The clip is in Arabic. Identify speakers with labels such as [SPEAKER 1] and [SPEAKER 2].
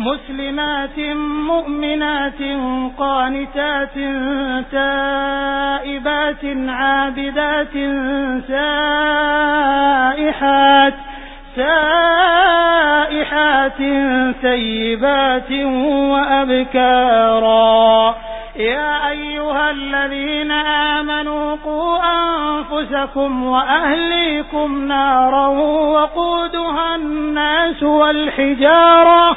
[SPEAKER 1] مسلمات مؤمنات قانتات تائبات عابدات سائحات سائحات ثيبات وأبكارا. يا أيها الذين آمنوا قوا أنفسكم وأهليكم نارا وقودها الناس والحجارة